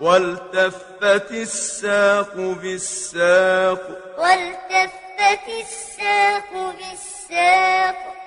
والتفت الساق بالساق والتفت الساق